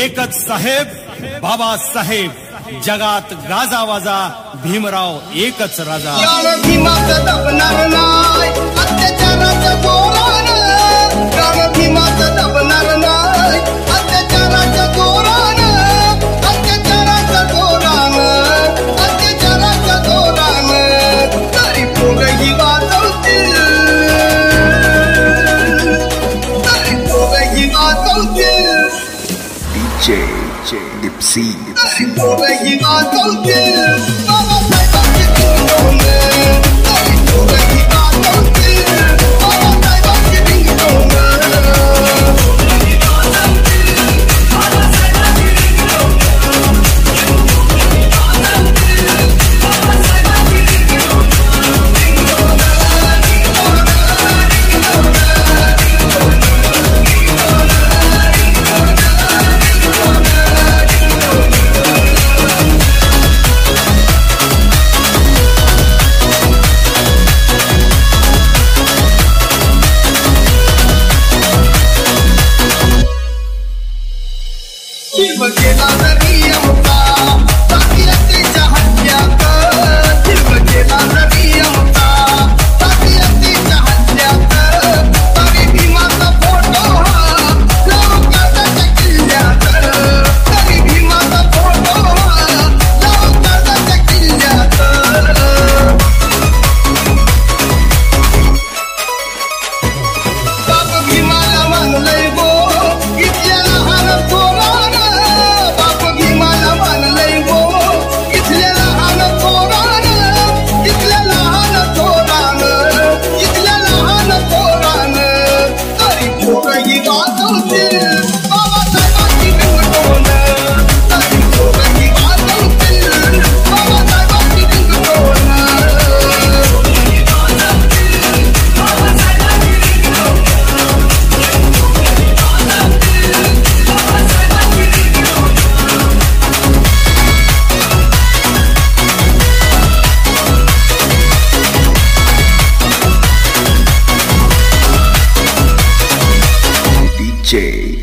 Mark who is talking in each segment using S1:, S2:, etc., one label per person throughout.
S1: एक साहेब बाबा साहेब जगात गाजावाजा भीमराव एकच राजा.
S2: भीमाचं नाही अत्याचाराचं
S3: DJ Dipsy.
S2: Dipsy.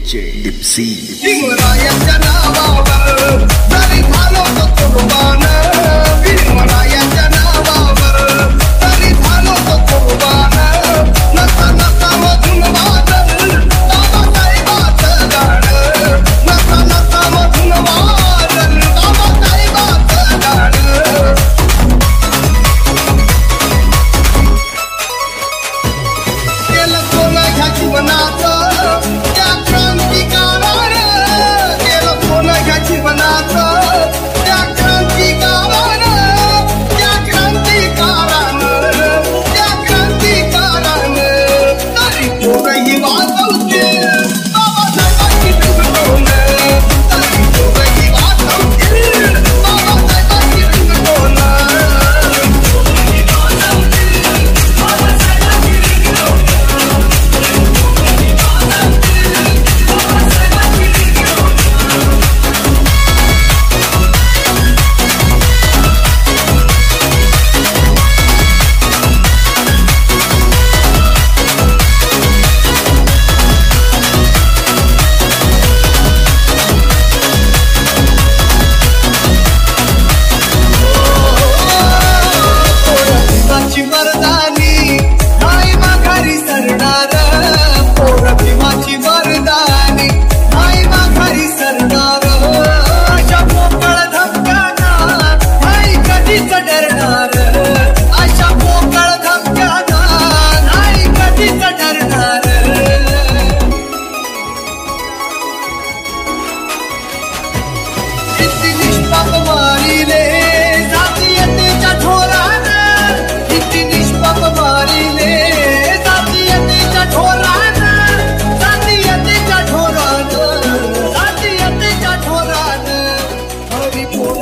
S3: DJ
S2: Dipsy.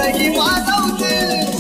S2: 一电话都说。